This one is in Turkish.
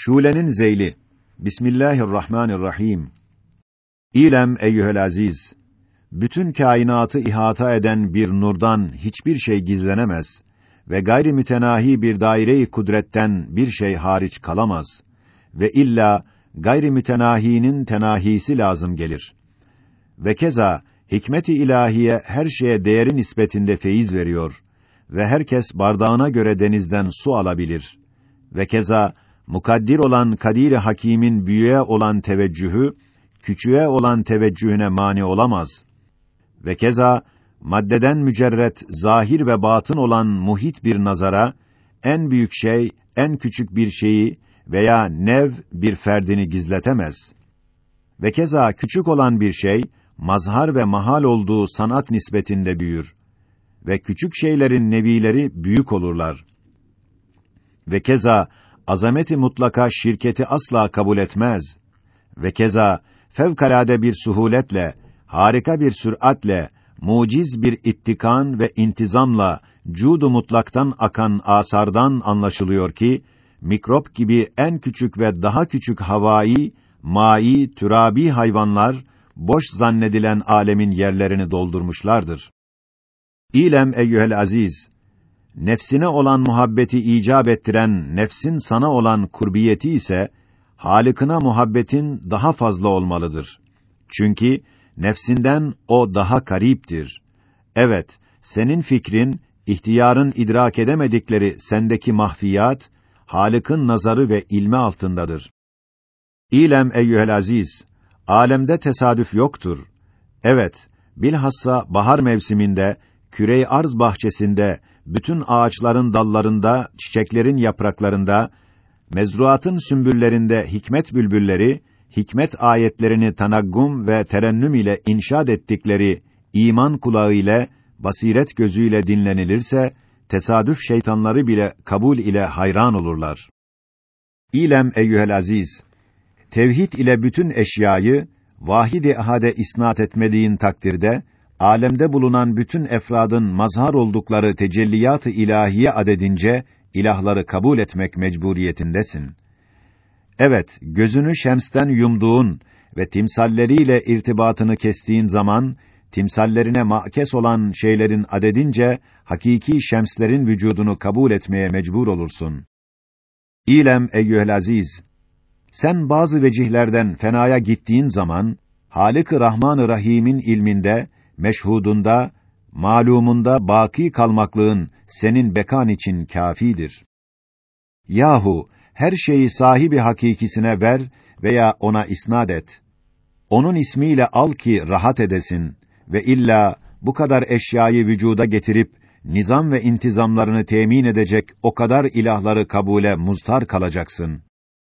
Şule'nin zeyli. Bismillahirrahmanirrahim. İlem eyyuhel aziz. Bütün kainatı ihata eden bir nurdan hiçbir şey gizlenemez ve gayri mütenahi bir daire-i kudretten bir şey hariç kalamaz ve illa gayri mütenahinin tenahisi lazım gelir. Ve keza hikmet-i ilahiye her şeye değeri nispetinde feyiz veriyor ve herkes bardağına göre denizden su alabilir. Ve keza mukaddir olan Kadir-i Hakîm'in büyüğe olan teveccühü küçüğe olan teveccühüne mani olamaz. Ve keza maddeden mücerret, zahir ve batın olan muhit bir nazara en büyük şey, en küçük bir şeyi veya nev bir ferdini gizletemez. Ve keza küçük olan bir şey mazhar ve mahal olduğu sanat nispetinde büyür ve küçük şeylerin nevileri büyük olurlar. Ve keza azameti mutlaka şirketi asla kabul etmez. Ve keza fevkalade bir suhuletle, harika bir süratle, muciz bir ittikan ve intizamla cudu mutlaktan akan asardan anlaşılıyor ki mikrop gibi en küçük ve daha küçük havai, mai, türabi hayvanlar boş zannedilen alemin yerlerini doldurmuşlardır. İlem eyyuhel aziz, nefsine olan muhabbeti icap ettiren nefsin sana olan kurbiyeti ise Halıkına muhabbetin daha fazla olmalıdır. Çünkü nefsinden o daha kariptir. Evet, senin fikrin, ihtiyarın idrak edemedikleri sendeki mahfiyat, Halık'ın nazarı ve ilmi altındadır. İlem eyyuhel aziz, alemde tesadüf yoktur. Evet, bilhassa bahar mevsiminde, kürey arz bahçesinde, bütün ağaçların dallarında, çiçeklerin yapraklarında, mezruatın sümbüllerinde hikmet bülbülleri, hikmet ayetlerini tanaggum ve terennüm ile inşad ettikleri iman kulağı ile, basiret gözüyle dinlenilirse, tesadüf şeytanları bile kabul ile hayran olurlar. İlem eyyuhel aziz, tevhid ile bütün eşyayı, vahid-i ahade isnat etmediğin takdirde, alemde bulunan bütün efradın mazhar oldukları tecelliyat-ı ilahiye adedince, ilahları kabul etmek mecburiyetindesin. Evet, gözünü şemsten yumduğun ve timsalleriyle irtibatını kestiğin zaman, timsallerine makes olan şeylerin adedince, hakiki şemslerin vücudunu kabul etmeye mecbur olursun. İlem eyyühel aziz, sen bazı vecihlerden fenaya gittiğin zaman, Halik-i Rahman-ı Rahim'in ilminde, meşhudunda, malumunda baki kalmaklığın senin bekan için kâfidir. Yahu her şeyi sahibi hakikisine ver veya ona isnad et. Onun ismiyle al ki rahat edesin ve illa bu kadar eşyayı vücuda getirip nizam ve intizamlarını temin edecek o kadar ilahları kabule muztar kalacaksın.